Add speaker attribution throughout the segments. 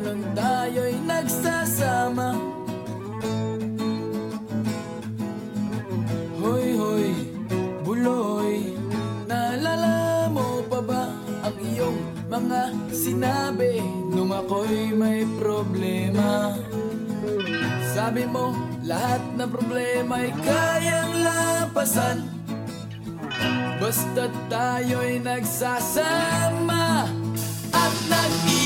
Speaker 1: nung tayo'y nagsasama? Hoy, hoy, buloy Naalala mo pa ba ang iyong mga sinabi Nung ako'y may problema Sabi mo, lahat ng problema'y kayang lapasan Basta tayo'y nagsasama At nag-iinuman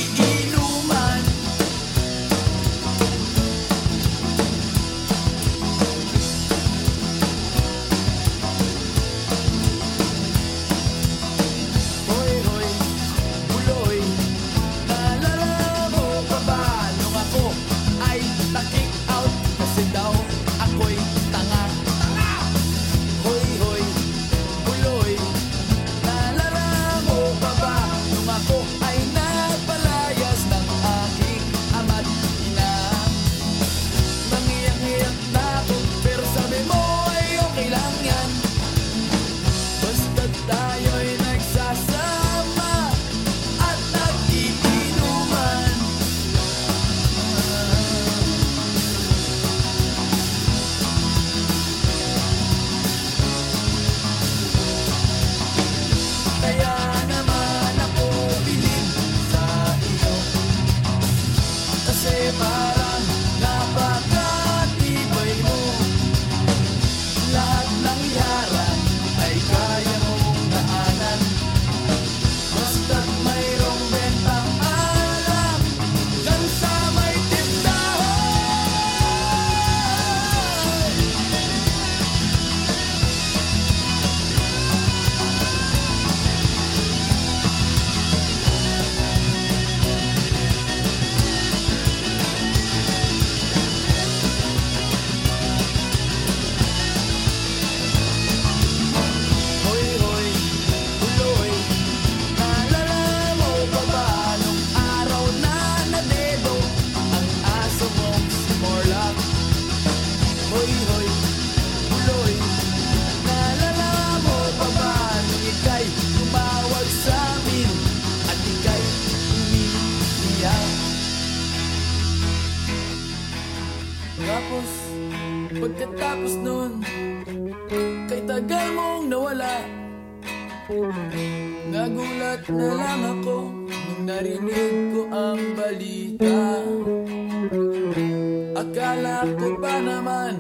Speaker 1: everybody. Pagkatapos nun Kay tagal mong nawala. Nagulat na lang ako Nung narinig ko ang balita. Akala ko pa naman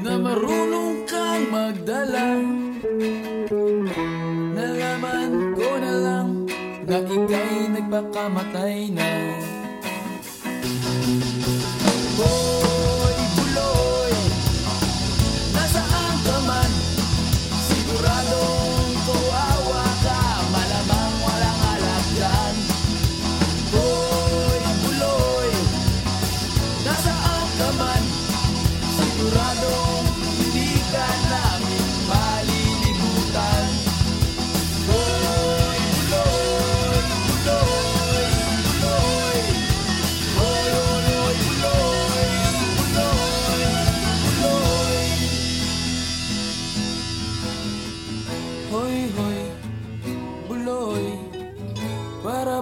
Speaker 1: Na marunong kang magdala. Nalaman ko na lang Na ika'y nagpakamatay na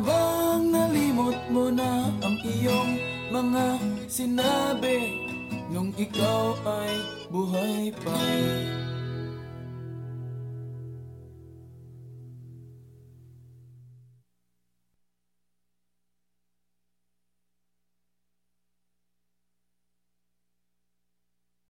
Speaker 1: bang nalimot mo na ang iyong mga sinabi Nung ikaw ay buhay pa